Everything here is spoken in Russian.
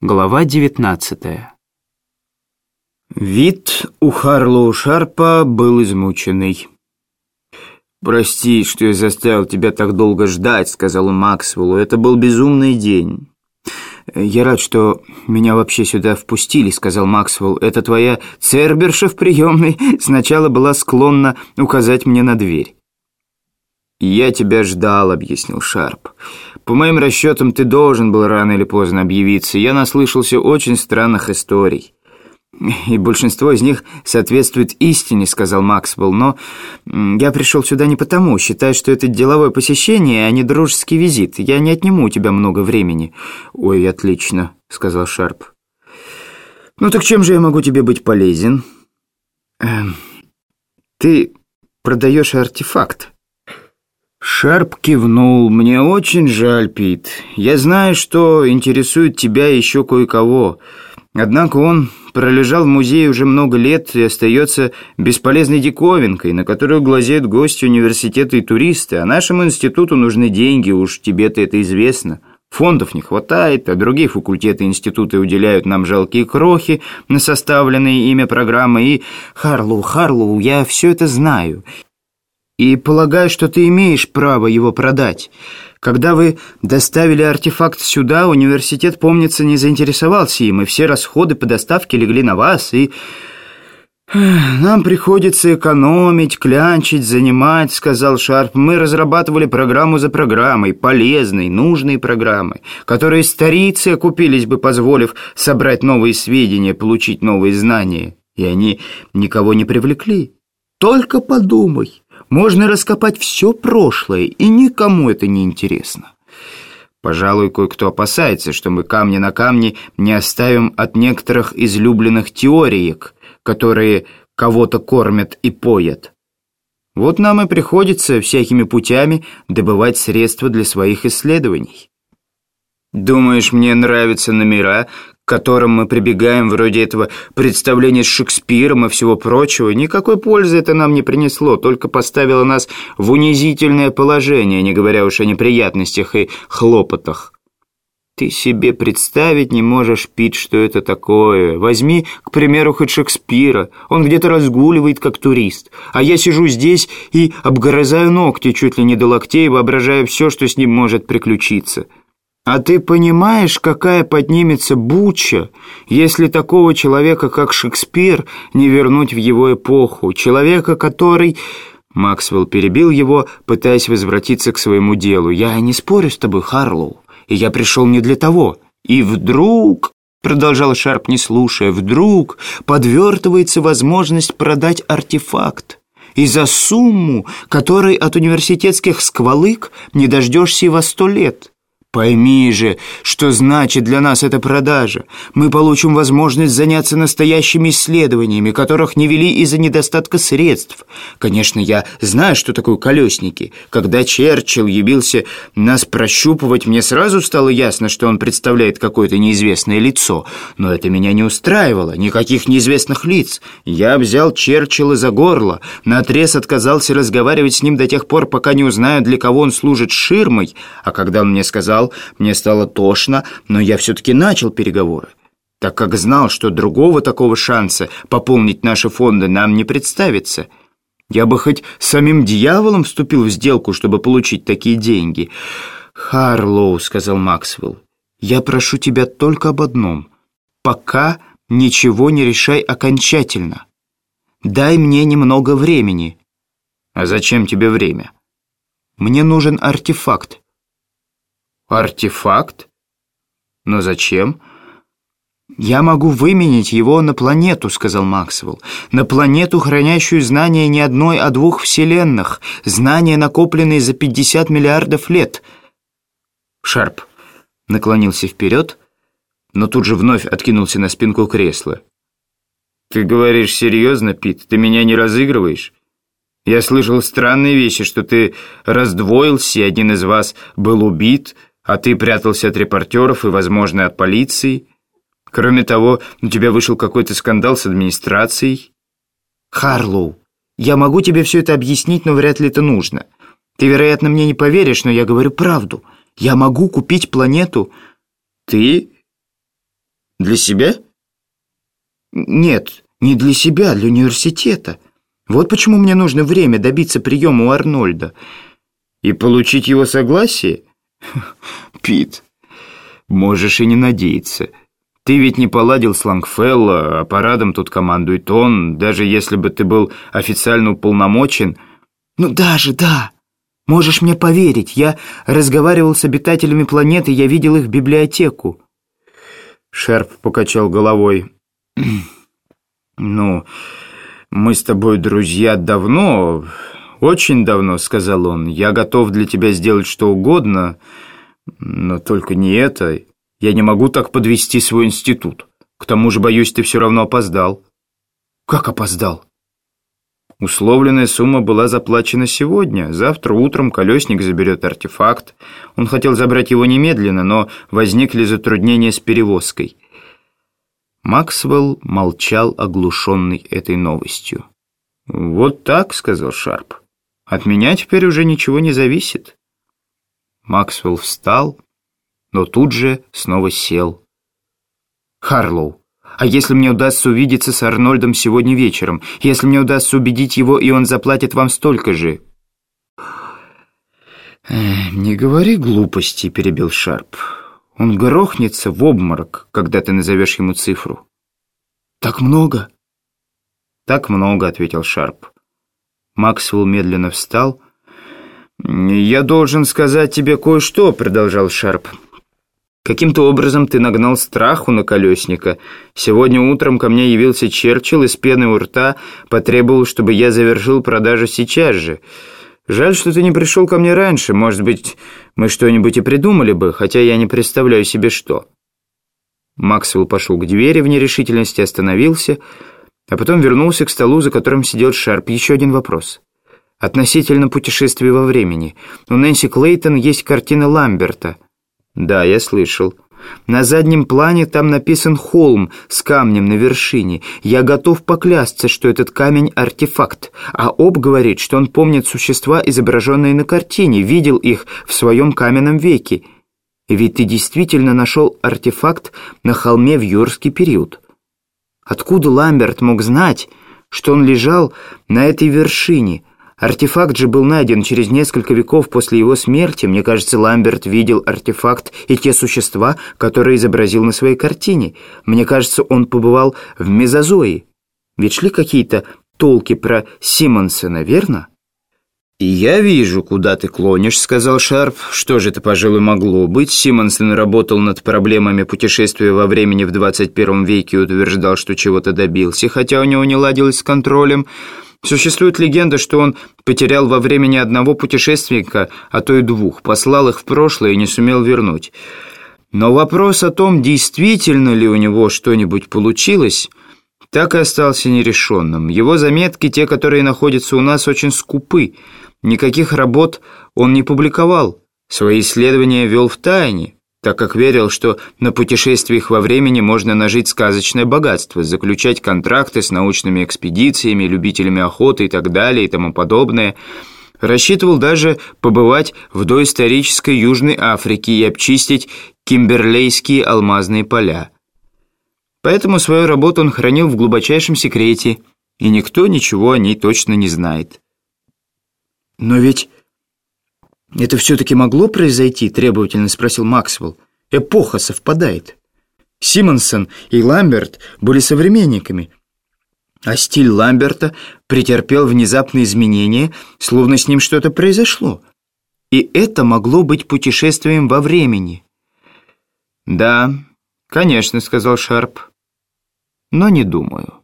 Глава 19 Вид у Харлоу Шарпа был измученный. «Прости, что я заставил тебя так долго ждать», — сказал Максвеллу. «Это был безумный день». «Я рад, что меня вообще сюда впустили», — сказал Максвелл. «Это твоя церберша в приемной сначала была склонна указать мне на дверь». «Я тебя ждал», — объяснил Шарп. «По моим расчетам, ты должен был рано или поздно объявиться. Я наслышался очень странных историй». «И большинство из них соответствует истине», — сказал Максвелл. «Но я пришел сюда не потому. Считаю, что это деловое посещение, а не дружеский визит. Я не отниму у тебя много времени». «Ой, отлично», — сказал Шарп. «Ну так чем же я могу тебе быть полезен?» эм, «Ты продаешь артефакт». Шарп кивнул. «Мне очень жаль, Пит. Я знаю, что интересует тебя еще кое-кого. Однако он пролежал в музее уже много лет и остается бесполезной диковинкой, на которую глазеют гости университета и туристы. А нашему институту нужны деньги, уж тебе-то это известно». Фондов не хватает, а другие факультеты и институты уделяют нам жалкие крохи на составленные ими программы. И, Харлоу, Харлоу, я все это знаю и полагаю, что ты имеешь право его продать. Когда вы доставили артефакт сюда, университет, помнится, не заинтересовался им, и все расходы по доставке легли на вас, и... «Нам приходится экономить, клянчить, занимать», — сказал Шарп. «Мы разрабатывали программу за программой, полезной, нужной программы, которые старицы окупились бы, позволив собрать новые сведения, получить новые знания. И они никого не привлекли. Только подумай». Можно раскопать все прошлое, и никому это не интересно. Пожалуй, кое-кто опасается, что мы камни на камне не оставим от некоторых излюбленных теориек, которые кого-то кормят и поят. Вот нам и приходится всякими путями добывать средства для своих исследований. Думаешь, мне нравятся номера, которым мы прибегаем, вроде этого представления с Шекспиром и всего прочего, никакой пользы это нам не принесло, только поставило нас в унизительное положение, не говоря уж о неприятностях и хлопотах. Ты себе представить не можешь, Пит, что это такое. Возьми, к примеру, хоть Шекспира. Он где-то разгуливает, как турист. А я сижу здесь и обгрызаю ногти чуть ли не до локтей, воображая все, что с ним может приключиться. А ты понимаешь, какая поднимется буча, если такого человека, как Шекспир, не вернуть в его эпоху? Человека, который... Максвелл перебил его, пытаясь возвратиться к своему делу. «Я не спорю с тобой, Харлоу, и я пришел не для того. И вдруг...» Продолжал Шарп, не слушая. «Вдруг подвертывается возможность продать артефакт. И за сумму, которой от университетских сквалык не дождешься и во сто лет». Пойми же, что значит для нас эта продажа. Мы получим возможность заняться настоящими исследованиями, которых не вели из-за недостатка средств. Конечно, я знаю, что такое колесники. Когда Черчилл явился нас прощупывать, мне сразу стало ясно, что он представляет какое-то неизвестное лицо. Но это меня не устраивало, никаких неизвестных лиц. Я взял Черчилла за горло, наотрез отказался разговаривать с ним до тех пор, пока не узнаю, для кого он служит ширмой. А когда он мне сказал мне стало тошно, но я все-таки начал переговоры, так как знал, что другого такого шанса пополнить наши фонды нам не представится. Я бы хоть самим дьяволом вступил в сделку, чтобы получить такие деньги. «Харлоу», — сказал Максвелл, — «я прошу тебя только об одном. Пока ничего не решай окончательно. Дай мне немного времени». «А зачем тебе время?» «Мне нужен артефакт. Артефакт? Но зачем? «Я могу выменить его на планету», — сказал Максвелл. «На планету, хранящую знания не одной, а двух вселенных. Знания, накопленные за 50 миллиардов лет». Шарп наклонился вперед, но тут же вновь откинулся на спинку кресла. «Ты говоришь серьезно, Пит? Ты меня не разыгрываешь? Я слышал странные вещи, что ты раздвоился, один из вас был убит, а ты прятался от репортеров и, возможно, от полиции. Кроме того, у тебя вышел какой-то скандал с администрацией. Харлоу, я могу тебе все это объяснить, но вряд ли это нужно. Ты, вероятно, мне не поверишь, но я говорю правду. Я могу купить планету. Ты? Для себя? Нет, не для себя, для университета. Вот почему мне нужно время добиться приема у Арнольда. И получить его согласие? Пит, можешь и не надеяться. Ты ведь не поладил с Лангфелло, а парадом тут командует он. Даже если бы ты был официально уполномочен... Ну даже, да. Можешь мне поверить, я разговаривал с обитателями планеты, я видел их библиотеку. Шерп покачал головой. «Ну, мы с тобой друзья давно, очень давно», — сказал он. «Я готов для тебя сделать что угодно, но только не это. Я не могу так подвести свой институт. К тому же, боюсь, ты все равно опоздал». «Как опоздал?» Условленная сумма была заплачена сегодня. Завтра утром колесник заберет артефакт. Он хотел забрать его немедленно, но возникли затруднения с перевозкой. Максвелл молчал, оглушенный этой новостью. «Вот так», — сказал Шарп. «От меня теперь уже ничего не зависит». Максвелл встал, но тут же снова сел. «Харлоу, а если мне удастся увидеться с Арнольдом сегодня вечером? Если мне удастся убедить его, и он заплатит вам столько же?» «Не говори глупости», — перебил Шарп. Он грохнется в обморок, когда ты назовешь ему цифру. «Так много?» «Так много», — ответил Шарп. Максвелл медленно встал. «Я должен сказать тебе кое-что», — продолжал Шарп. «Каким-то образом ты нагнал страху на колесника. Сегодня утром ко мне явился Черчилл и с пеной у рта потребовал, чтобы я завершил продажу сейчас же». Жаль, что ты не пришел ко мне раньше. Может быть, мы что-нибудь и придумали бы, хотя я не представляю себе что». Максвелл пошел к двери в нерешительности, остановился, а потом вернулся к столу, за которым сидел Шарп. Еще один вопрос. Относительно путешествия во времени. У Нэнси Клейтон есть картина Ламберта. Да, я слышал. На заднем плане там написан холм с камнем на вершине. Я готов поклясться, что этот камень — артефакт. А Об говорит, что он помнит существа, изображенные на картине, видел их в своем каменном веке. Ведь ты действительно нашел артефакт на холме в юрский период. Откуда Ламберт мог знать, что он лежал на этой вершине — Артефакт же был найден через несколько веков после его смерти. Мне кажется, Ламберт видел артефакт и те существа, которые изобразил на своей картине. Мне кажется, он побывал в Мезозое. Ведь шли какие-то толки про Симонсона, верно? «И я вижу, куда ты клонишь», — сказал Шарп. «Что же это, пожалуй, могло быть? Симонсон работал над проблемами путешествия во времени в 21 веке и утверждал, что чего-то добился, хотя у него не ладилось с контролем». Существует легенда, что он потерял во времени одного путешественника, а то и двух, послал их в прошлое и не сумел вернуть. Но вопрос о том, действительно ли у него что-нибудь получилось, так и остался нерешенным. Его заметки, те, которые находятся у нас, очень скупы. Никаких работ он не публиковал. Свои исследования вел в тайне так как верил, что на путешествиях во времени можно нажить сказочное богатство, заключать контракты с научными экспедициями, любителями охоты и так далее и тому подобное. Рассчитывал даже побывать в доисторической Южной Африке и обчистить кимберлейские алмазные поля. Поэтому свою работу он хранил в глубочайшем секрете, и никто ничего о ней точно не знает. «Но ведь «Это все-таки могло произойти?» – требовательно спросил Максвелл. «Эпоха совпадает. Симонсон и Ламберт были современниками, а стиль Ламберта претерпел внезапные изменения, словно с ним что-то произошло. И это могло быть путешествием во времени». «Да, конечно», – сказал Шарп, – «но не думаю».